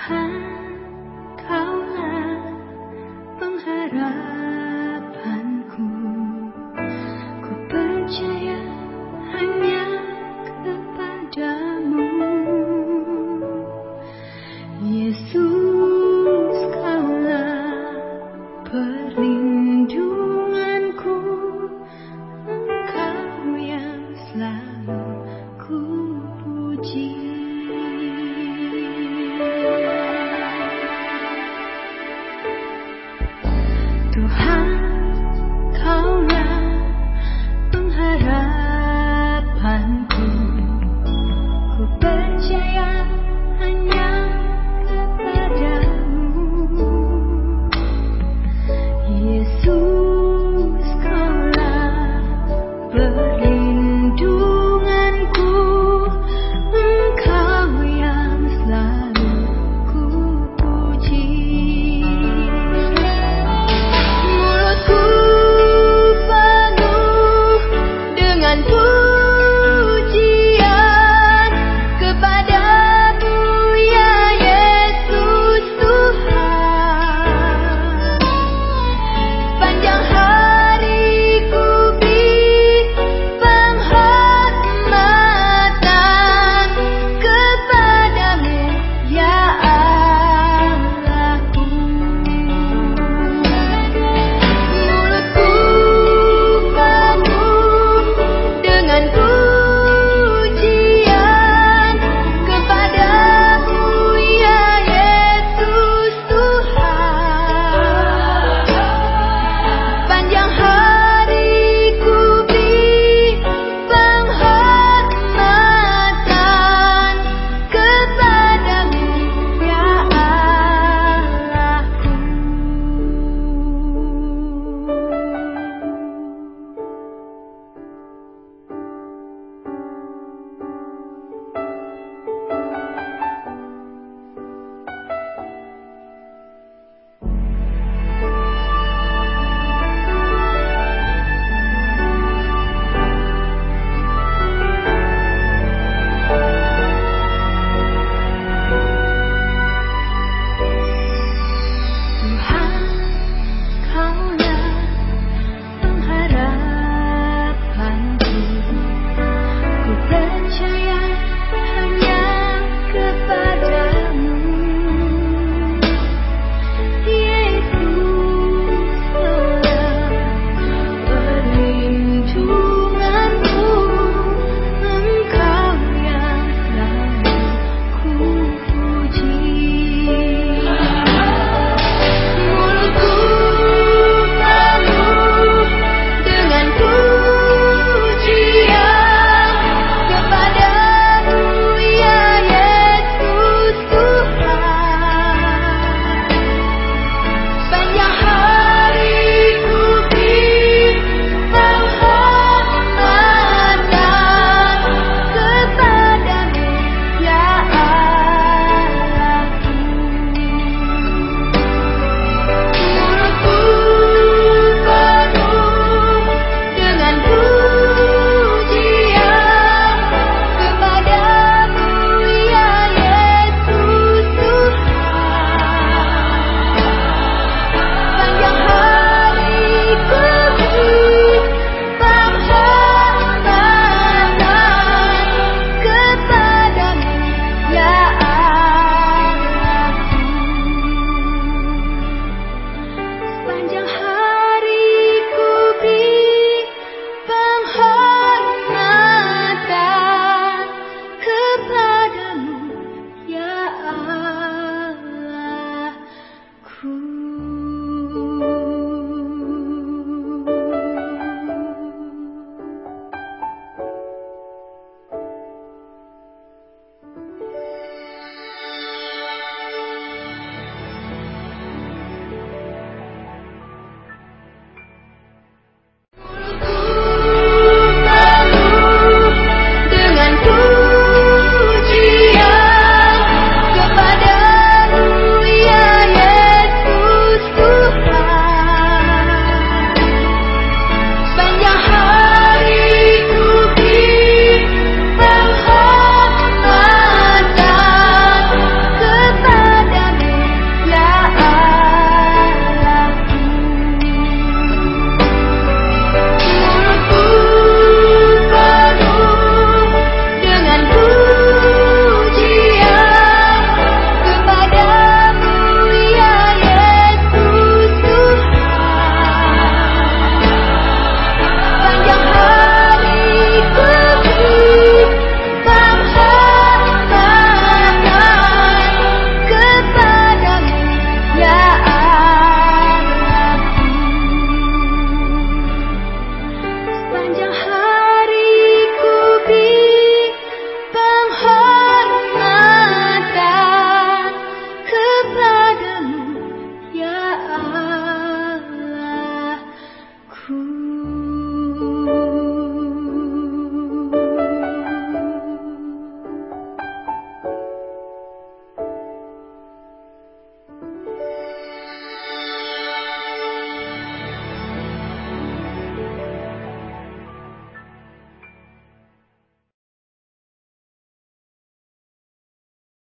还。